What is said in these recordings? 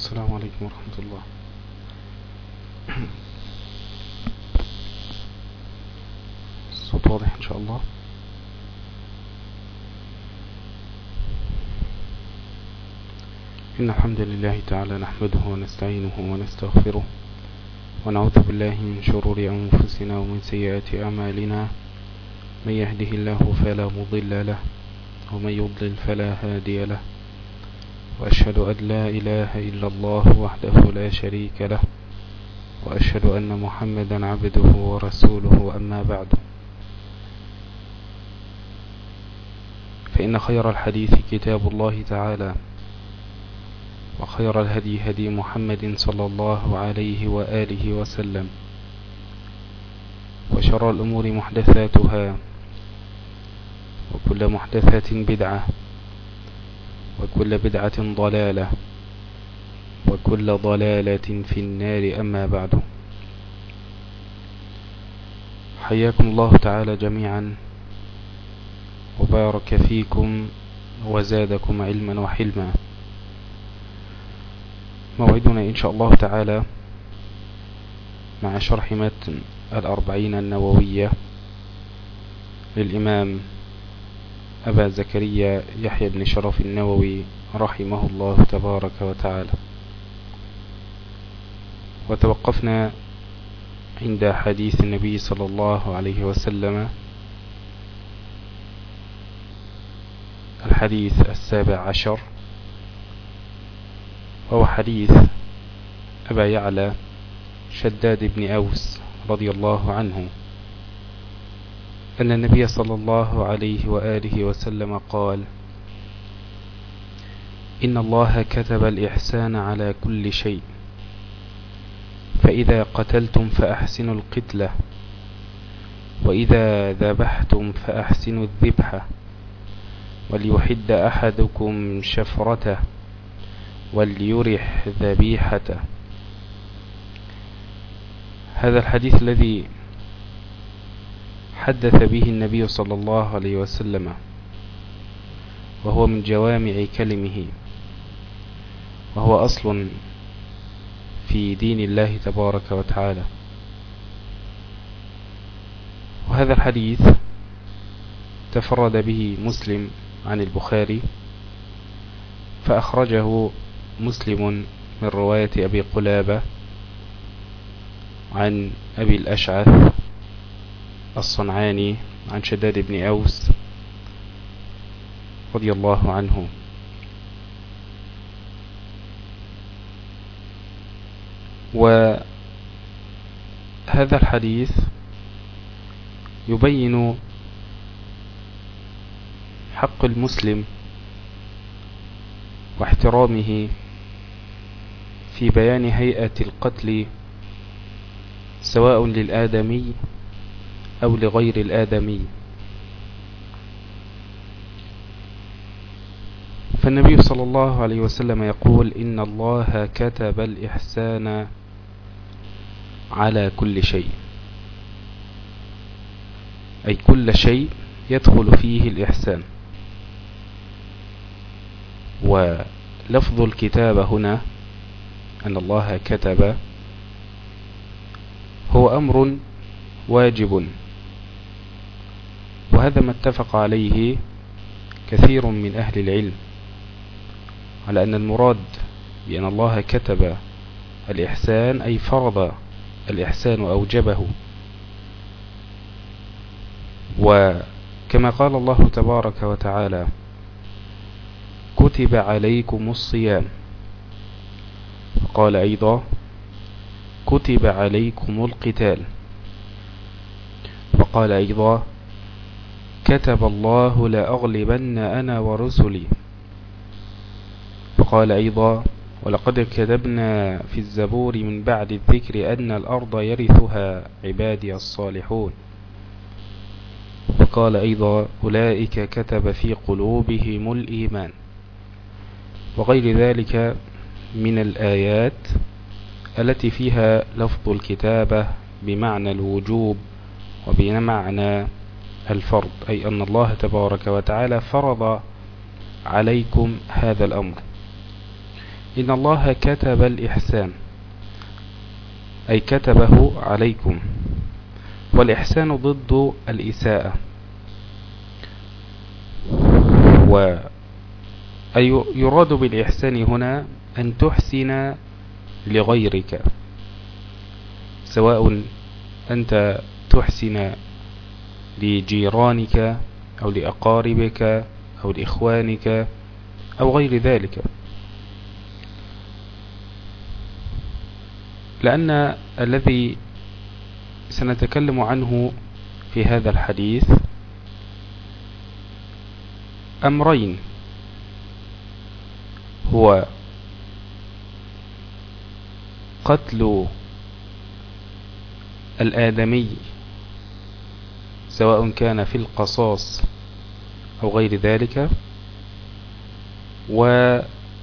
السلام عليكم ورحمة الله. الصوت واضح إن شاء الله. إن الحمد لله تعالى نحمده ونستعينه ونستغفره ونعوذ بالله من شرور أنفسنا ومن سيئات أعمالنا. من يهده الله فلا مضل له ومن يضلل فلا هادي له. وأشهد أن لا إله إلا الله وحده لا شريك له وأشهد أن محمدا عبده ورسوله أما بعد. فإن خير الحديث كتاب الله تعالى وخير الهدي هدي محمد صلى الله عليه وآله وسلم وشر الأمور محدثاتها وكل محدثة بدعة. وكل بدعة ضلالة وكل ضلالة في النار أما بعد. حياكم الله تعالى جميعا وبارك فيكم وزادكم علما وحلما. موعدنا إن شاء الله تعالى مع شرح متن الأربعين النووية للإمام أبا زكريا يحيى بن شرف النووي رحمه الله تبارك وتعالى. وتوقفنا عند حديث النبي صلى الله عليه وسلم الحديث السابع عشر وهو حديث أبا يعلى شداد بن أوس رضي الله عنه. أن النبي صلى الله عليه وآله وسلم قال إن الله كتب الإحسان على كل شيء فإذا قتلتم فأحسنوا القتلة وإذا ذبحتم فأحسنوا الذبحة وليحد أحدكم شفرته وليرح ذبيحته. هذا الحديث الذي حدث به النبي صلى الله عليه وسلم وهو من جوامع كلمه وهو أصل في دين الله تبارك وتعالى. وهذا الحديث تفرد به مسلم عن البخاري فأخرجه مسلم من رواية أبي قلابة عن أبي الأشعث الصنعاني عن شداد بن أوس رضي الله عنه. وهذا الحديث يبين حق المسلم واحترامه في بيان هيئة القتل سواء للآدمي أو لغير الآدمي. فالنبي صلى الله عليه وسلم يقول إن الله كتب الإحسان على كل شيء. أي كل شيء يدخل فيه الإحسان. ولفظ الكتاب هنا أن الله كتب هو أمر واجب. وهذا ما اتفق عليه كثير من أهل العلم على أن المراد بأن الله كتب الإحسان أي فرض الإحسان وأوجبه. وكما قال الله تبارك وتعالى كتب عليكم الصيام. قال أيضا كتب عليكم القتال. وقال أيضا كتب الله لأغلبن أنا ورسلي. وقال أيضا ولقد كتبنا في الزبور من بعد الذكر أن الأرض يرثها عبادي الصالحون. وقال أيضا أولئك كتب في قلوبهم الإيمان. وغير ذلك من الآيات التي فيها لفظ الكتابة بمعنى الوجوب وبمعنى الفرض أي أن الله تبارك وتعالى فرض عليكم هذا الأمر. إن الله كتب الإحسان أي كتبه عليكم. والإحسان ضد الإساءة. و أي يراد بالإحسان هنا أن تحسن لغيرك سواء أنت تحسن لجيرانك أو لأقاربك أو لإخوانك أو غير ذلك. لأن الذي سنتكلم عنه في هذا الحديث أمرين. هو قتل الآدمي سواء كان في القصاص أو غير ذلك والذبح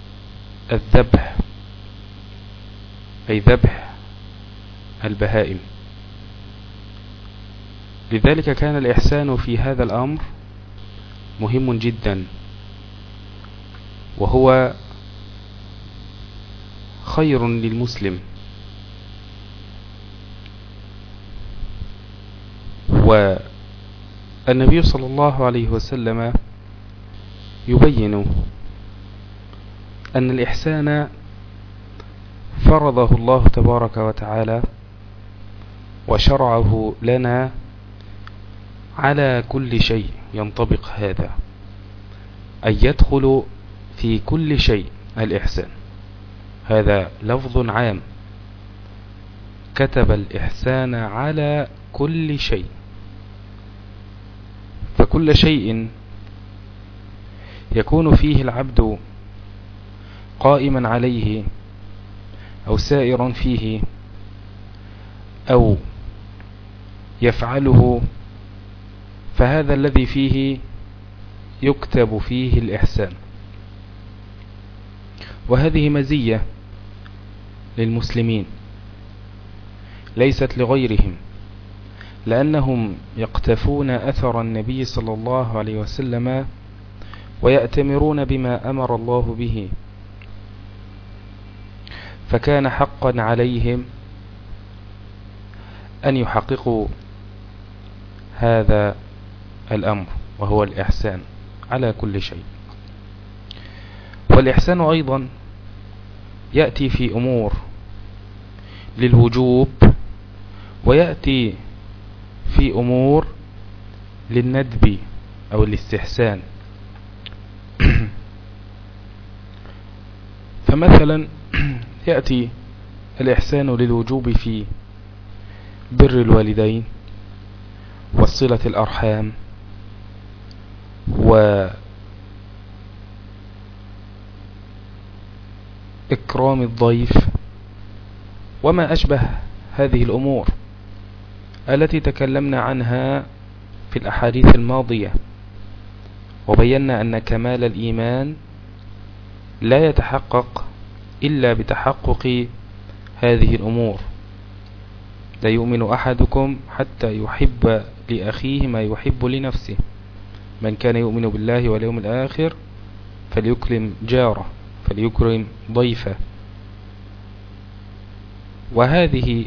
أي ذبح البهائم. لذلك كان الإحسان في هذا الأمر مهم جدا وهو خير للمسلم. والنبي صلى الله عليه وسلم يبين أن الإحسان فرضه الله تبارك وتعالى وشرعه لنا على كل شيء ينطبق هذا أن يدخل في كل شيء الإحسان. هذا لفظ عام. كتب الإحسان على كل شيء. فكل شيء يكون فيه العبد قائما عليه أو سائرا فيه أو يفعله فهذا الذي فيه يكتب فيه الإحسان. وهذه مزية للمسلمين ليست لغيرهم. لأنهم يقتفون أثر النبي صلى الله عليه وسلم ويأتمرون بما أمر الله به. فكان حقا عليهم أن يحققوا هذا الأمر وهو الإحسان على كل شيء. والإحسان أيضا يأتي في أمور للوجوب ويأتي في أمور للندب أو الاستحسان. فمثلا يأتي الإحسان للوجوب في بر الوالدين وصلة الأرحام و إكرام الضيف وما أشبه هذه الأمور. التي تكلمنا عنها في الأحاديث الماضية وبينا أن كمال الإيمان لا يتحقق إلا بتحقق هذه الأمور. لا يؤمن أحدكم حتى يحب لأخيه ما يحب لنفسه. من كان يؤمن بالله واليوم الآخر فليكرم جاره فليكرم ضيفه. وهذه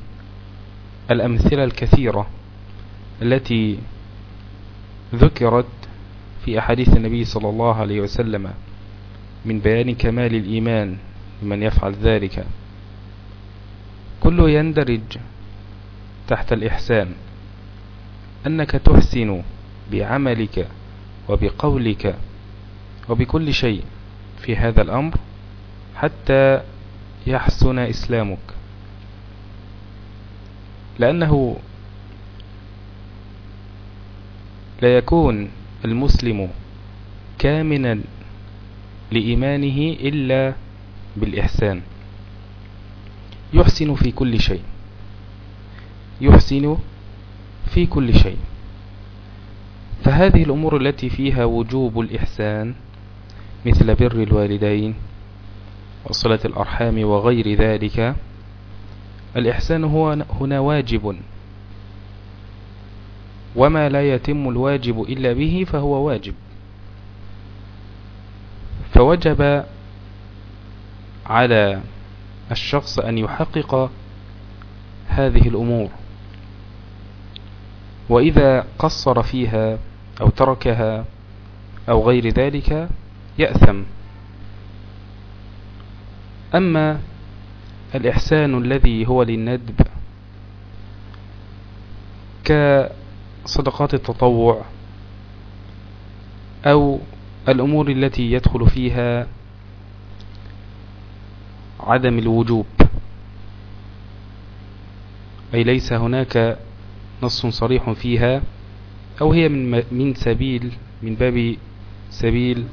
الأمثلة الكثيرة التي ذكرت في أحاديث النبي صلى الله عليه وسلم من بيان كمال الإيمان لمن يفعل ذلك. كله يندرج تحت الإحسان أنك تحسن بعملك وبقولك وبكل شيء في هذا الأمر حتى يحسن إسلامك. لأنه لا يكون المسلم كامنا لإيمانه إلا بالإحسان. يحسن في كل شيء. يحسن في كل شيء. فهذه الأمور التي فيها وجوب الإحسان مثل بر الوالدين وصلة الأرحام وغير ذلك الإحسان هو هنا واجب. وما لا يتم الواجب إلا به فهو واجب. فوجب على الشخص أن يحقق هذه الأمور. وإذا قصر فيها أو تركها أو غير ذلك يأثم. أما الإحسان الذي هو للندب كصدقات التطوع أو الأمور التي يدخل فيها عدم الوجوب. أي ليس هناك نص صريح فيها أو هي من من سبيل من باب سبيل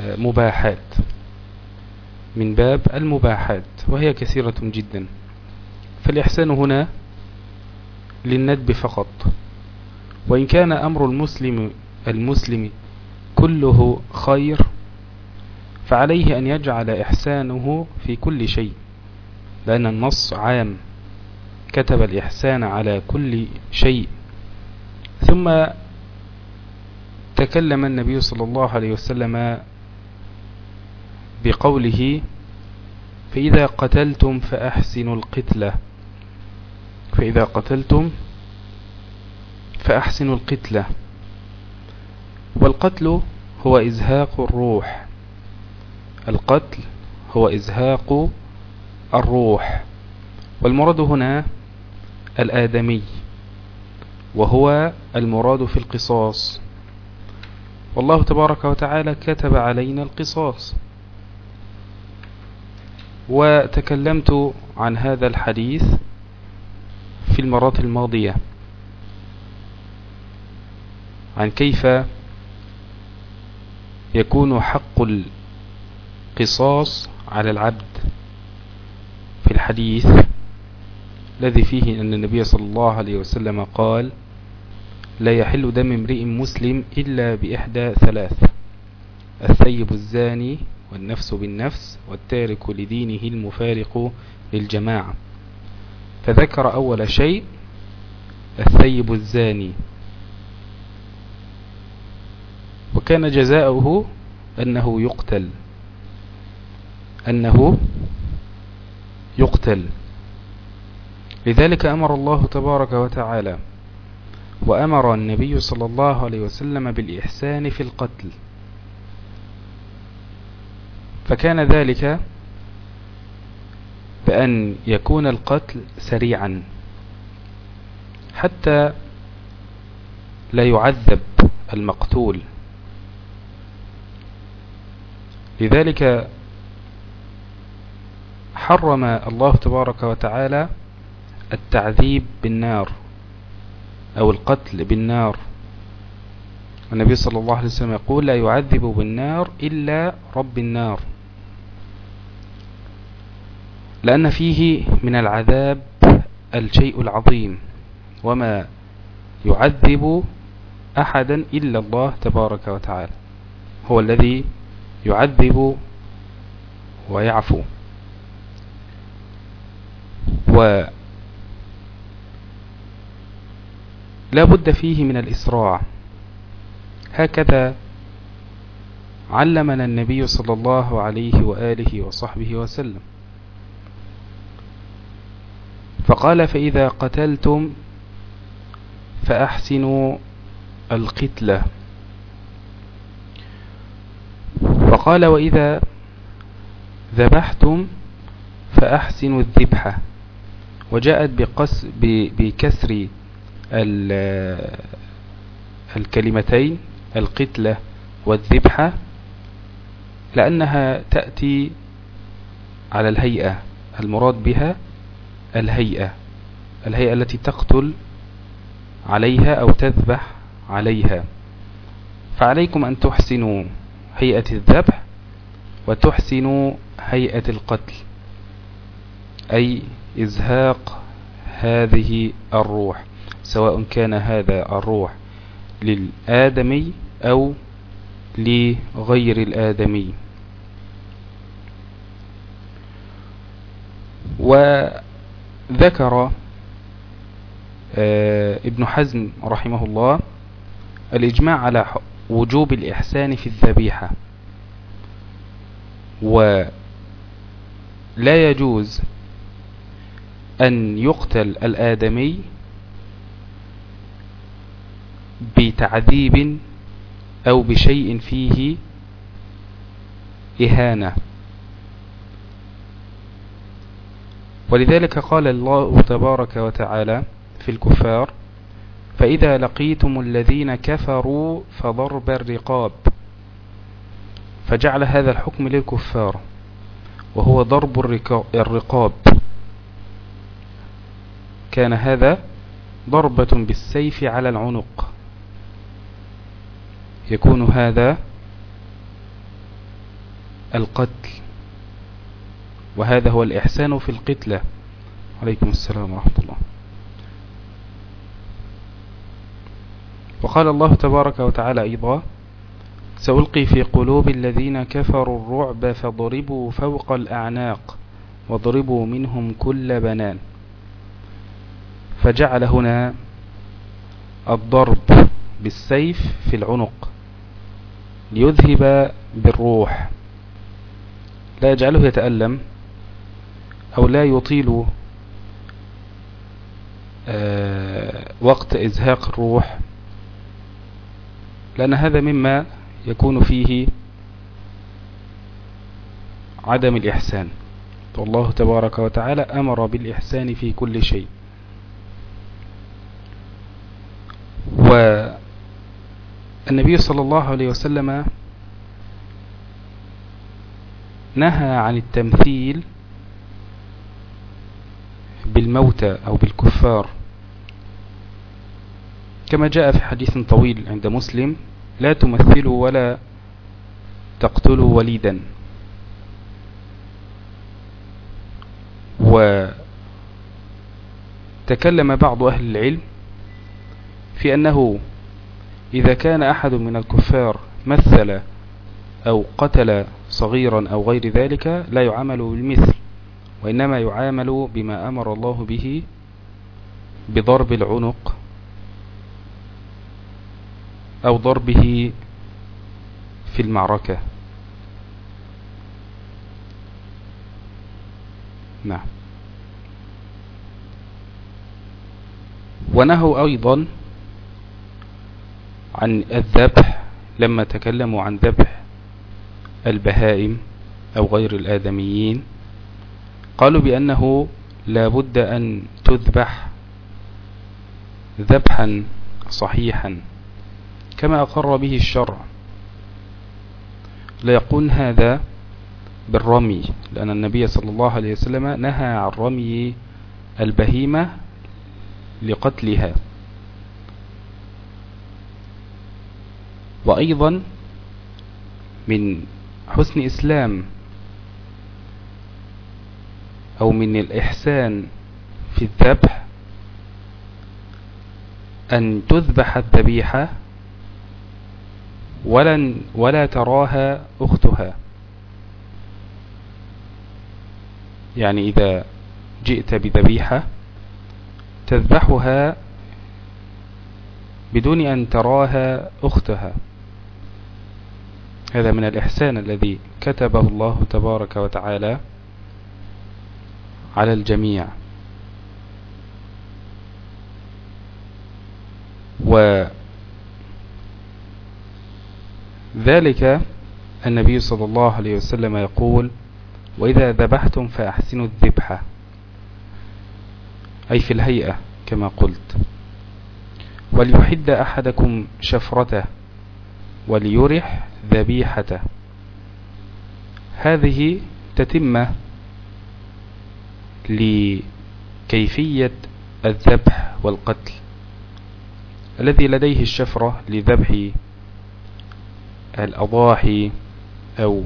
المباحات من باب المباحات وهي كثيرة جدا. فالإحسان هنا للندب فقط. وإن كان أمر المسلم المسلم كله خير فعليه أن يجعل إحسانه في كل شيء. لأن النص عام. كتب الإحسان على كل شيء. ثم تكلم النبي صلى الله عليه وسلم بقوله فإذا قتلتم فأحسنوا القتلة. فإذا قتلتم فأحسنوا القتلة. والقتل هو إزهاق الروح. القتل هو إزهاق الروح. والمراد هنا الآدمي وهو المراد في القصاص. والله تبارك وتعالى كتب علينا القصاص. وتكلمت عن هذا الحديث في المرات الماضية. عن كيف يكون حق القصاص على العبد في الحديث الذي فيه أن النبي صلى الله عليه وسلم قال لا يحل دم امرئ مسلم إلا بإحدى ثلاث الثيب الزاني والنفس بالنفس والتارك لدينه المفارق للجماعة. فذكر أول شيء الثيب الزاني. وكان جزاؤه أنه يقتل. أنه يقتل. لذلك أمر الله تبارك وتعالى وأمر النبي صلى الله عليه وسلم بالإحسان في القتل. فكان ذلك بأن يكون القتل سريعا حتى لا يعذب المقتول. لذلك حرم الله تبارك وتعالى التعذيب بالنار أو القتل بالنار. النبي صلى الله عليه وسلم يقول لا يعذب بالنار إلا رب النار. لأن فيه من العذاب الشيء العظيم وما يعذب أحدا إلا الله تبارك وتعالى هو الذي يعذب ويعفو. و لا بد فيه من الإسراع. هكذا علمنا النبي صلى الله عليه وآله وصحبه وسلم. فقال فإذا قتلتم فأحسنوا القتلة وقال وإذا ذبحتم فأحسنوا الذبحة وجاءت بكسر الكلمتين القتلة والذبحة لأنها تأتي على الهيئة المراد بها الهيئة الهيئة التي تقتل عليها أو تذبح عليها. فعليكم أن تحسنوا هيئة الذبح وتحسنوا هيئة القتل أي إزهاق هذه الروح سواء كان هذا الروح للآدمي أو لغير الآدمي. وذكر آه، ابن حزم رحمه الله الإجماع على وجوب الإحسان في الذبيحة. ولا يجوز أن يقتل الآدمي بتعذيب أو بشيء فيه إهانة. ولذلك قال الله تبارك وتعالى في الكفار فإذا لقيتم الذين كفروا فضرب الرقاب. فجعل هذا الحكم للكفار وهو ضرب الرقاب. كان هذا ضربة بالسيف على العنق. يكون هذا القتل. وهذا هو الإحسان في القتلة عليكم السلام ورحمة الله. وقال الله تبارك وتعالى أيضا سألقي في قلوب الذين كفروا الرعب فضربوا فوق الأعناق وضربوا منهم كل بنان. فجعل هنا الضرب بالسيف في العنق ليذهب بالروح. لا يجعله يتألم. أو لا يطيل آه، وقت إزهاق الروح لأن هذا مما يكون فيه عدم الإحسان. والله تبارك وتعالى أمر بالإحسان في كل شيء. والنبي صلى الله عليه وسلم نهى عن التمثيل بالموتى أو بالكفار. كما جاء في حديث طويل عند مسلم لا تمثلوا ولا تقتلوا وليدا. وتكلم بعض أهل العلم في أنه إذا كان أحد من الكفار مثل أو قتل صغيرا أو غير ذلك لا يعامل بالمثل. وإنما يعامل بما أمر الله به بضرب العنق أو ضربه في المعركة. نعم. ونهوا أيضا عن الذبح لما تكلموا عن ذبح البهائم أو غير الآدميين. قالوا بأنه لا بد أن تذبح ذبحا صحيحا كما أقر به الشرع. ليقول هذا بالرمي لأن النبي صلى الله عليه وسلم نهى عن رمي البهيمة لقتلها. وأيضا من حسن إسلام أو من الإحسان في الذبح أن تذبح الذبيحة ولن ولا تراها أختها. يعني إذا جئت بذبيحة تذبحها بدون أن تراها أختها. هذا من الإحسان الذي كتبه الله تبارك وتعالى على الجميع. وذلك النبي صلى الله عليه وسلم يقول وإذا ذبحتم فأحسنوا الذبحة أي في الهيئة كما قلت. وليحد أحدكم شفرته وليرح ذبيحته. هذه تتمة لكيفية الذبح والقتل الذي لديه الشفرة لذبح الأضاحي أو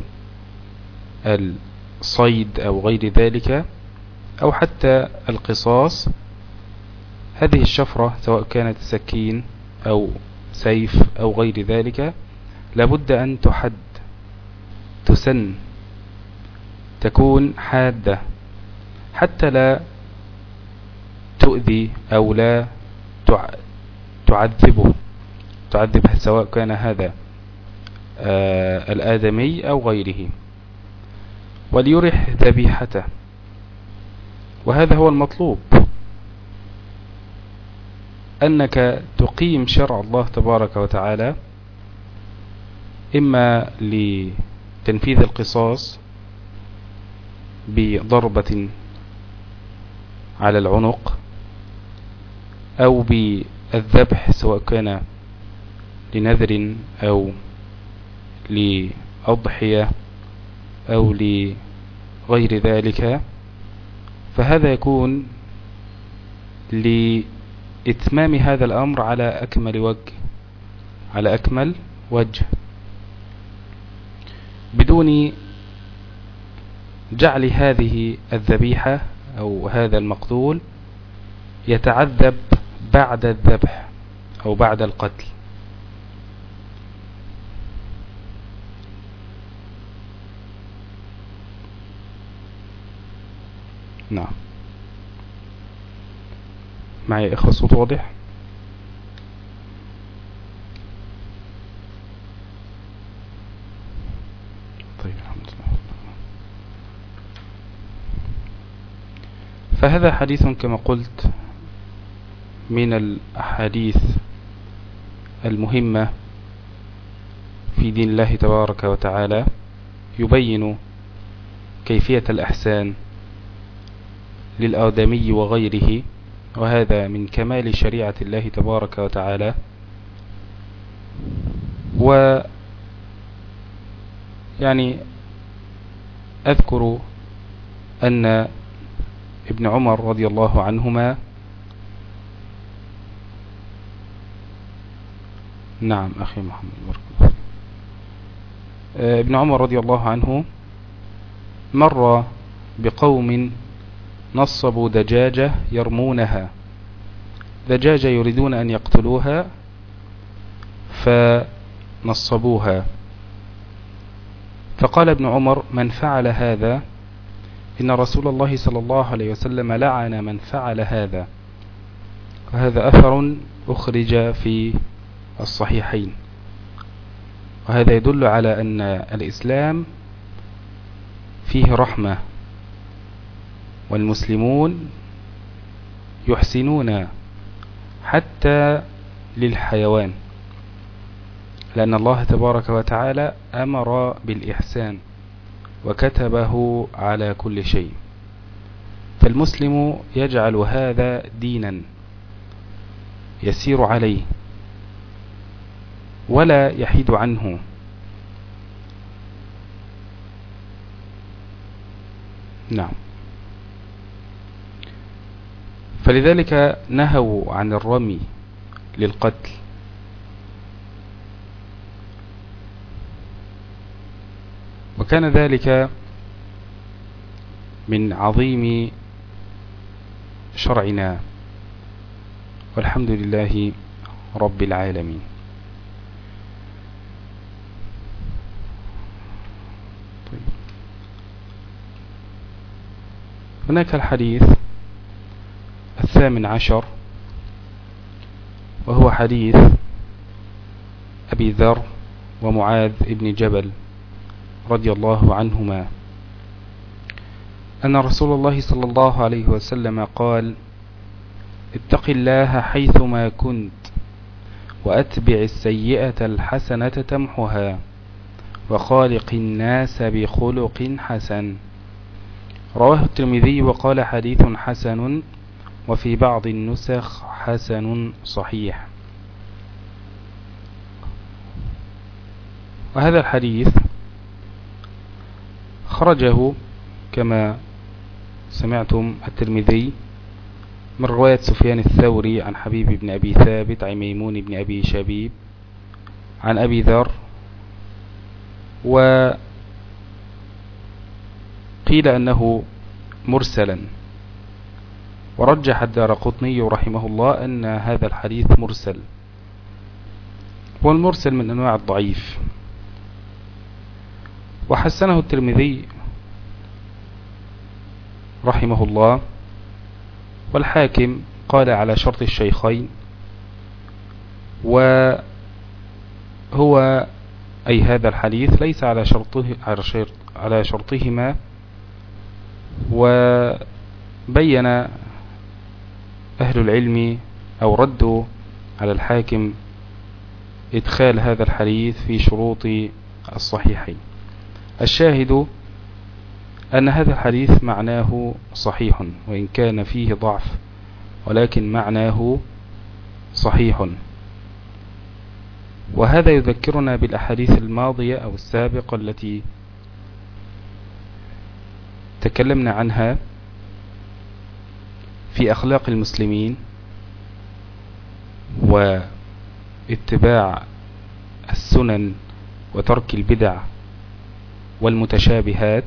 الصيد أو غير ذلك أو حتى القصاص هذه الشفرة سواء كانت سكين أو سيف أو غير ذلك لابد أن تحد تسن تكون حادة حتى لا تؤذي أو لا تعذبه. تعذب سواء كان هذا آه، الآدمي أو غيره. وليرح ذبيحته. وهذا هو المطلوب. أنك تقيم شرع الله تبارك وتعالى إما لتنفيذ القصاص بضربة على العنق أو بالذبح سواء كان لنذر أو لأضحية أو لغير ذلك فهذا يكون لإتمام هذا الأمر على أكمل وجه على أكمل وجه. بدون جعل هذه الذبيحة أو هذا المقتول يتعذب بعد الذبح أو بعد القتل. نعم. معي إخوة الصوت واضح طيب الحمد لله فهذا حديث كما قلت من الأحاديث المهمة في دين الله تبارك وتعالى يبين كيفية الأحسان للآدمي وغيره وهذا من كمال شريعة الله تبارك وتعالى. و يعني أذكر أن ابن عمر رضي الله عنهما. نعم أخي محمد بركة ابن عمر رضي الله عنه مر بقوم نصبوا دجاجة يرمونها. دجاجة يريدون أن يقتلوها فنصبوها. فقال ابن عمر من فعل هذا إن رسول الله صلى الله عليه وسلم لعن من فعل هذا. وهذا أثر أخرج في الصحيحين. وهذا يدل على أن الإسلام فيه رحمة والمسلمون يحسنون حتى للحيوان لأن الله تبارك وتعالى أمر بالإحسان. وكتبه على كل شيء. فالمسلم يجعل هذا دينا يسير عليه ولا يحيد عنه. نعم. فلذلك نهوا عن الرمي للقتل وكان ذلك من عظيم شرعنا. والحمد لله رب العالمين. طيب. هناك الحديث الثامن عشر وهو حديث أبي ذر ومعاذ ابن جبل. رضي الله عنهما. أن رسول الله صلى الله عليه وسلم قال اتق الله حيثما كنت وأتبع السيئة الحسنة تمحها وخالق الناس بخلق حسن. رواه الترمذي وقال حديث حسن وفي بعض النسخ حسن صحيح. وهذا الحديث خرجه كما سمعتم الترمذي من رواية سفيان الثوري عن حبيب بن أبي ثابت عن ميمون بن أبي شبيب عن أبي ذر وقيل أنه مرسلا. ورجح الدار قطني رحمه الله أن هذا الحديث مرسل والمرسل من أنواع الضعيف. وحسنه الترمذي رحمه الله والحاكم قال على شرط الشيخين وهو أي هذا الحديث ليس على شرطه على شرطهما وبين أهل العلم أو ردوا على الحاكم إدخال هذا الحديث في شروط الصحيحين. الشاهد أن هذا الحديث معناه صحيح وإن كان فيه ضعف ولكن معناه صحيح. وهذا يذكرنا بالأحاديث الماضية أو السابقة التي تكلمنا عنها في أخلاق المسلمين واتباع السنن وترك البدع. والمتشابهات.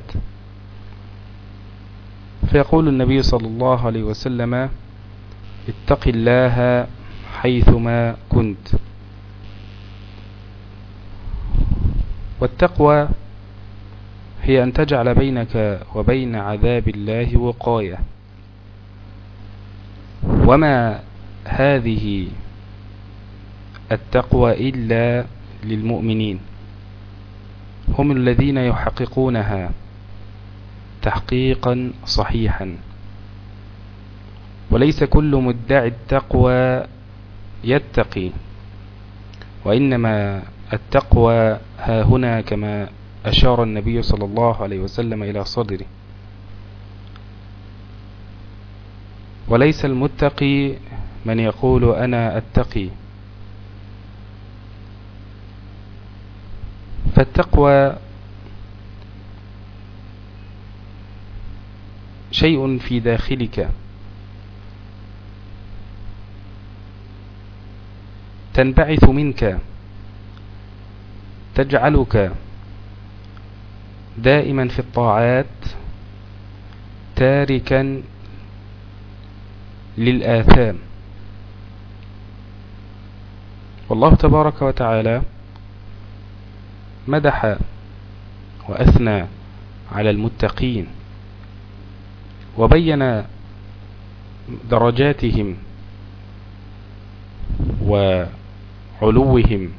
فيقول النبي صلى الله عليه وسلم اتق الله حيثما كنت. والتقوى هي أن تجعل بينك وبين عذاب الله وقاية. وما هذه التقوى إلا للمؤمنين. هم الذين يحققونها تحقيقا صحيحا. وليس كل مدعي التقوى يتقي وإنما التقوى ها هنا كما أشار النبي صلى الله عليه وسلم إلى صدره. وليس المتقي من يقول أنا أتقي. فالتقوى شيء في داخلك. تنبعث منك. تجعلك دائما في الطاعات تاركا للآثام. والله تبارك وتعالى مدح وأثنى على المتقين وبين درجاتهم وعلوهم.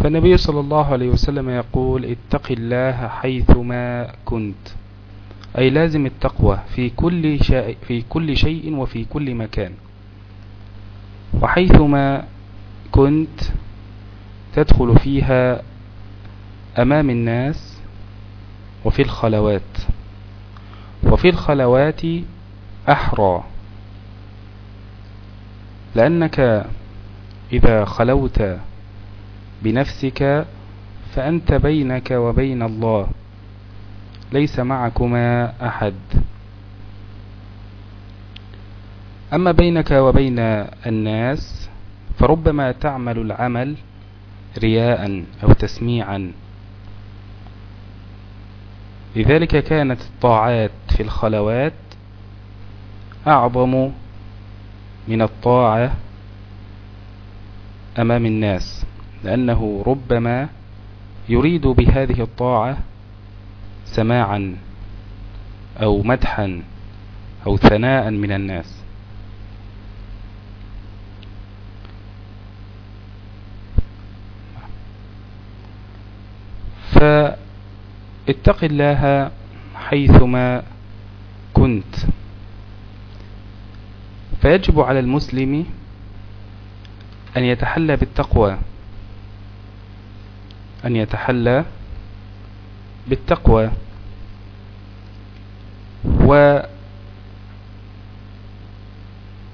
فالنبي صلى الله عليه وسلم يقول اتق الله حيثما كنت. أي لازم التقوى في كل في كل شيء وفي كل مكان. وحيثما كنت تدخل فيها أمام الناس وفي الخلوات. وفي الخلوات أحرى. لأنك إذا خلوت بنفسك فأنت بينك وبين الله ليس معكما أحد. أما بينك وبين الناس فربما تعمل العمل رياء أو تسميعا. لذلك كانت الطاعات في الخلوات أعظم من الطاعة أمام الناس لأنه ربما يريد بهذه الطاعة سماعا أو مدحا أو ثناء من الناس. فاتق الله حيثما كنت. فيجب على المسلم أن يتحلى بالتقوى أن يتحلى بالتقوى.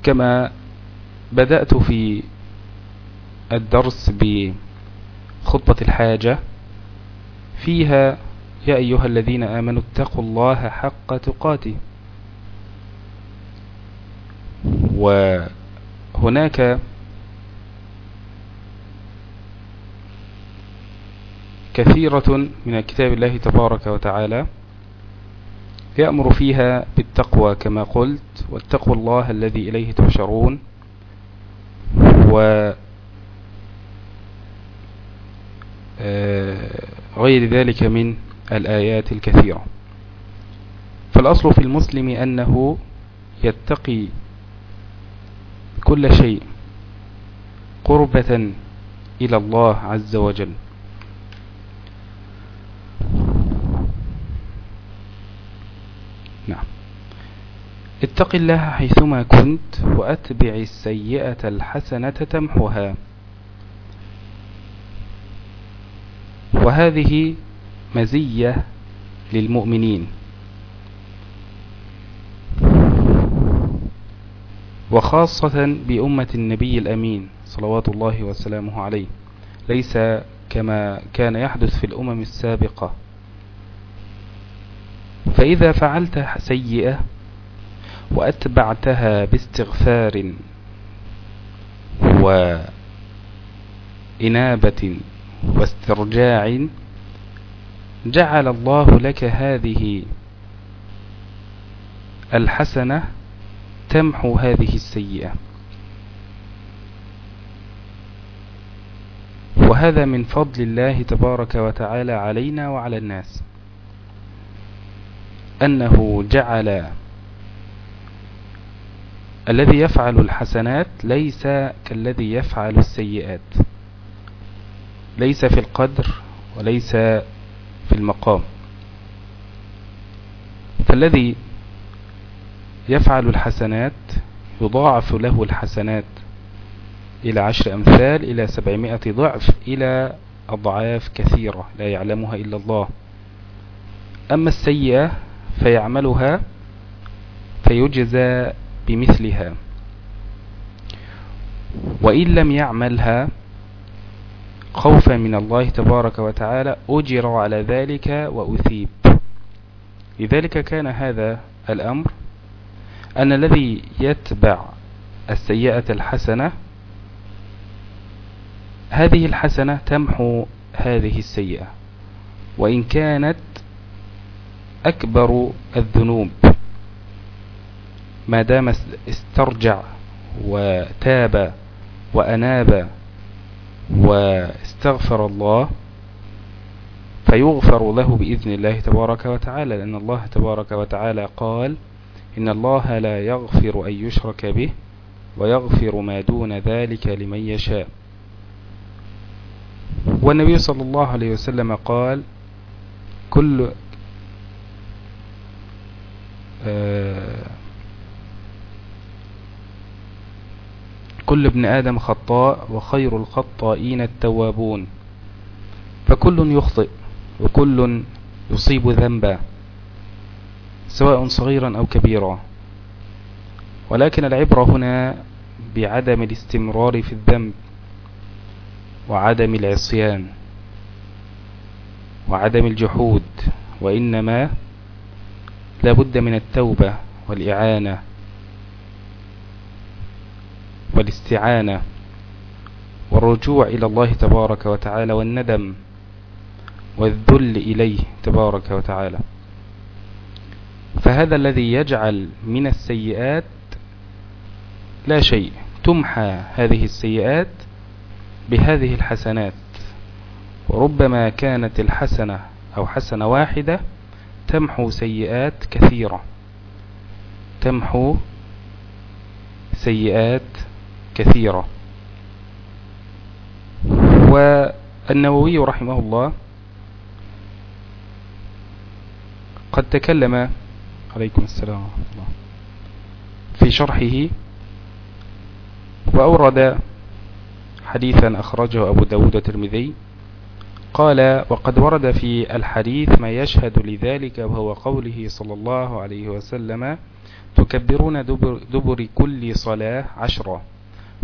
وكما بدأت في الدرس بخطبة الحاجة فيها يا أيها الذين آمنوا اتقوا الله حق تقاته. وهناك كثيرة من كتاب الله تبارك وتعالى يأمر فيها بالتقوى كما قلت واتقوا الله الذي إليه تحشرون. و آه، ذلك من الآيات الكثيرة. فالأصل في المسلم أنه يتقي كل شيء قربة إلى الله عز وجل. نعم. اتق الله حيثما كنت وأتبع السيئة الحسنة تمحها وهذه مزية للمؤمنين. وخاصة بأمة النبي الأمين صلوات الله وسلامه عليه. ليس كما كان يحدث في الأمم السابقة. فإذا فعلت سيئة وأتبعتها باستغفار وإنابة واسترجاع جعل الله لك هذه الحسنة تمحو هذه السيئة. وهذا من فضل الله تبارك وتعالى علينا وعلى الناس. أنه جعل الذي يفعل الحسنات ليس كالذي يفعل السيئات. ليس في القدر وليس في المقام. فالذي يفعل الحسنات يضاعف له الحسنات إلى عشر أمثال إلى سبعمائة ضعف إلى أضعاف كثيرة لا يعلمها إلا الله. أما السيئة فيعملها فيجزى بمثلها. وإن لم يعملها خوفا من الله تبارك وتعالى أجر على ذلك وأثيب. لذلك كان هذا الأمر أن الذي يتبع السيئة الحسنة هذه الحسنة تمحو هذه السيئة وإن كانت أكبر الذنوب. ما دام استرجع وتاب وأناب واستغفر الله فيغفر له بإذن الله تبارك وتعالى لأن الله تبارك وتعالى قال إن الله لا يغفر أن يشرك به ويغفر ما دون ذلك لمن يشاء. والنبي صلى الله عليه وسلم قال كل آه كل ابن آدم خطاء وخير الخطائين التوابون. فكل يخطئ وكل يصيب ذنبا سواء صغيرا أو كبيرا. ولكن العبرة هنا بعدم الاستمرار في الذنب وعدم العصيان وعدم الجحود وإنما لابد من التوبة والإعانة. والاستعانة والرجوع إلى الله تبارك وتعالى والندم والذل إليه تبارك وتعالى. فهذا الذي يجعل من السيئات لا شيء تمحى هذه السيئات بهذه الحسنات. وربما كانت الحسنة أو حسنة واحدة تمحو سيئات كثيرة تمحو سيئات كثيرة. والنووي رحمه الله قد تكلم عليكم السلام ورحمة الله في شرحه وأورد حديثا أخرجه أبو داود الترمذي قال وقد ورد في الحديث ما يشهد لذلك وهو قوله صلى الله عليه وسلم تكبرون دبر, دبر كل صلاة عشرة.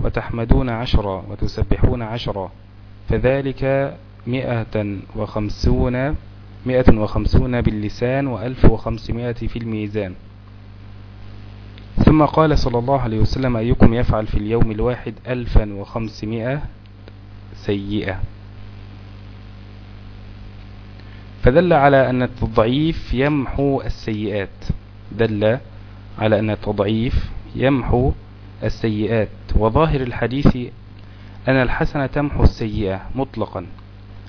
وتحمدون عشرة وتسبحون عشرة فذلك مئة وخمسون مئة وخمسون باللسان وألف وخمسمائة في الميزان. ثم قال صلى الله عليه وسلم أيكم يفعل في اليوم الواحد ألفا وخمسمائة سيئة؟ فدل على أن التضعيف يمحو السيئات. دل على أن التضعيف يمحو السيئات. وظاهر الحديث أن الحسنة تمحو السيئة مطلقا.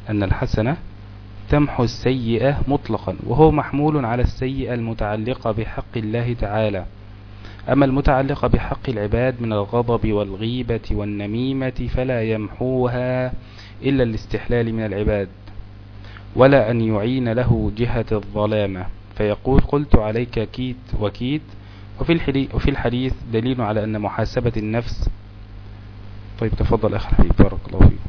أن الحسنة تمحو السيئة مطلقا. وهو محمول على السيئة المتعلقة بحق الله تعالى. أما المتعلقة بحق العباد من الغضب والغيبة والنميمة فلا يمحوها إلا الاستحلال من العباد. ولا أن يعين له جهة الظلامة. فيقول قلت عليك كيت وكيت وفي الحديث دليل على أن محاسبة النفس طيب تفضل أخي الحبيب بارك الله فيك.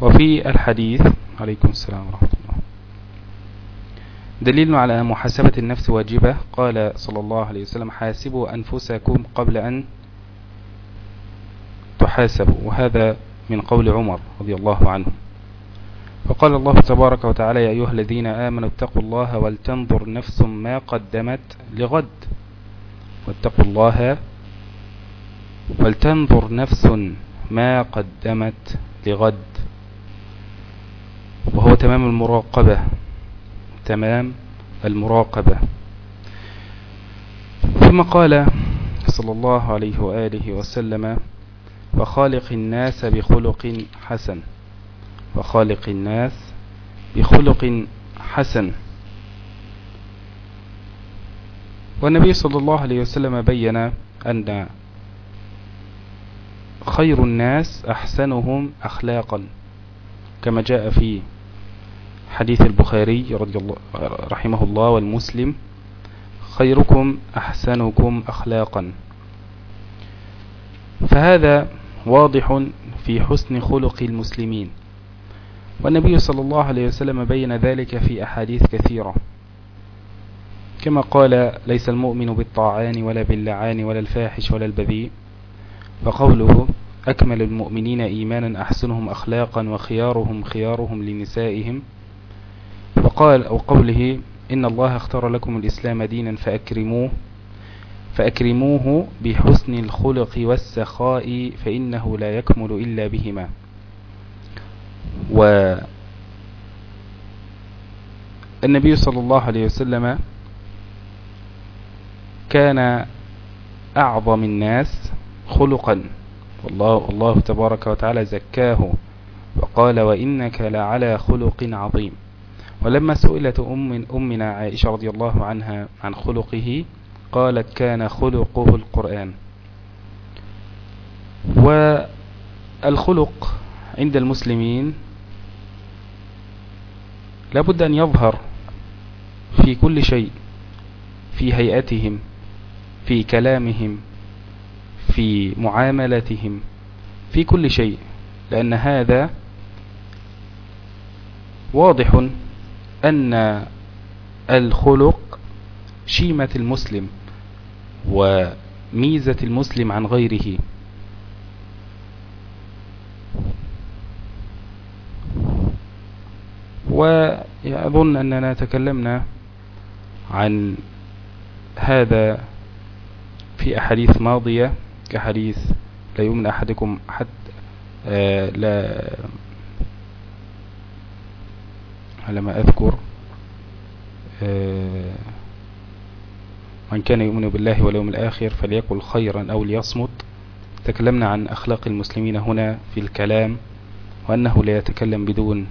وفي الحديث عليكم السلام ورحمة الله. دليل على محاسبة النفس واجبة قال صلى الله عليه وسلم حاسبوا أنفسكم قبل أن تحاسبوا. وهذا من قول عمر رضي الله عنه. وقال الله تبارك وتعالى يا أيها الذين آمنوا اتقوا الله ولتنظر نفس ما قدمت لغد. واتقوا الله ولتنظر نفس ما قدمت لغد. وهو تمام المراقبة تمام المراقبة. ثم قال صلى الله عليه وآله وسلم وخالق الناس بخلق حسن. وخالق الناس بخلق حسن. والنبي صلى الله عليه وسلم بين أن خير الناس أحسنهم أخلاقا كما جاء في حديث البخاري رضي الله رحمه الله والمسلم خيركم أحسنكم أخلاقا. فهذا واضح في حسن خلق المسلمين. والنبي صلى الله عليه وسلم بين ذلك في أحاديث كثيرة. كما قال ليس المؤمن بالطاعان ولا باللعان ولا الفاحش ولا البذيء فقوله أكمل المؤمنين إيمانا أحسنهم أخلاقا وخيارهم خيارهم لنسائهم وقال أو قوله إن الله اختار لكم الإسلام دينا فأكرموه فأكرموه بحسن الخلق والسخاء فإنه لا يكمل إلا بهما والنبي صلى الله عليه وسلم كان أعظم الناس خلقا. والله الله تبارك وتعالى زكاه وقال وإنك لعلى خلق عظيم. ولما سئلت أم أمنا عائشة رضي الله عنها عن خلقه قالت كان خلقه القرآن. والخلق عند المسلمين لابد أن يظهر في كل شيء في هيئتهم في كلامهم في معاملتهم في كل شيء لأن هذا واضح أن الخلق شيمة المسلم وميزة المسلم عن غيره. وأظن أننا تكلمنا عن هذا في أحاديث ماضية كحديث لا يؤمن أحدكم حتى آه لا على ما أذكر آه من كان يؤمن بالله واليوم الآخر فليقل خيرا أو ليصمت. تكلمنا عن أخلاق المسلمين هنا في الكلام وأنه لا يتكلم بدون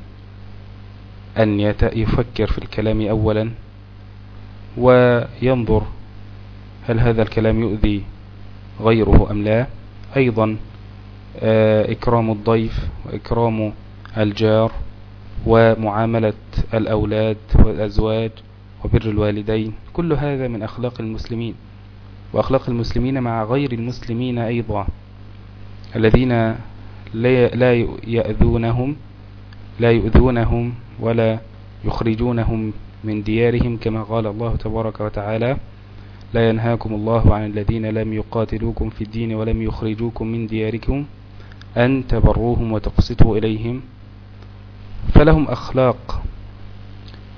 أن يفكر في الكلام أولا وينظر هل هذا الكلام يؤذي غيره أم لا. أيضا آه، إكرام الضيف وإكرام الجار ومعاملة الأولاد والأزواج وبر الوالدين كل هذا من أخلاق المسلمين. وأخلاق المسلمين مع غير المسلمين أيضا الذين لا يأذونهم لا يؤذونهم ولا يخرجونهم من ديارهم كما قال الله تبارك وتعالى لا ينهاكم الله عن الذين لم يقاتلوكم في الدين ولم يخرجوكم من دياركم أن تبروهم وتقسطوا إليهم. فلهم أخلاق.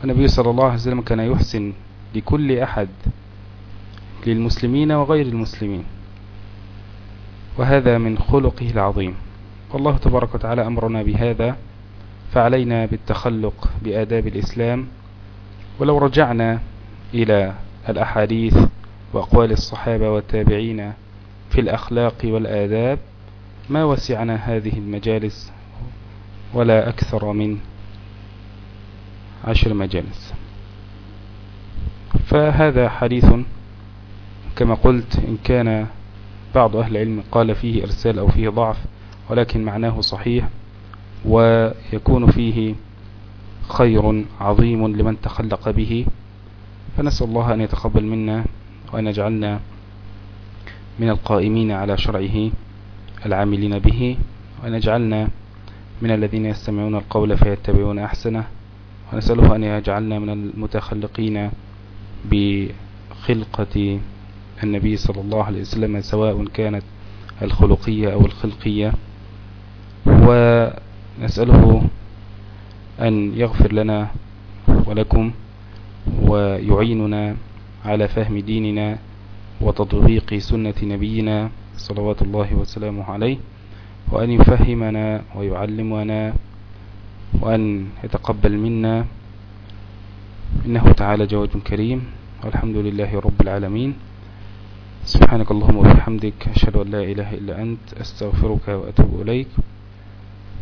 النبي صلى الله عليه وسلم كان يحسن لكل أحد للمسلمين وغير المسلمين وهذا من خلقه العظيم. والله تبارك وتعالى أمرنا بهذا. فعلينا بالتخلق بآداب الإسلام ولو رجعنا إلى الأحاديث وأقوال الصحابة والتابعين في الأخلاق والآداب ما وسعنا هذه المجالس ولا أكثر من عشر مجالس. فهذا حديث كما قلت إن كان بعض أهل العلم قال فيه إرسال أو فيه ضعف ولكن معناه صحيح. ويكون فيه خير عظيم لمن تخلق به. فنسأل الله أن يتقبل منا وأن يجعلنا من القائمين على شرعه العاملين به وأن يجعلنا من الذين يستمعون القول فيتبعون أحسنه. ونسأله أن يجعلنا من المتخلقين بخلقة النبي صلى الله عليه وسلم سواء كانت الخلقية أو الخلقية. ونسأله أن يغفر لنا ولكم ويعيننا على فهم ديننا وتطبيق سنة نبينا صلوات الله وسلامه عليه وأن يفهمنا ويعلمنا وأن يتقبل منا. إنه تعالى جواد كريم. والحمد لله رب العالمين. سبحانك اللهم وبحمدك أشهد أن لا إله إلا أنت أستغفرك وأتوب إليك.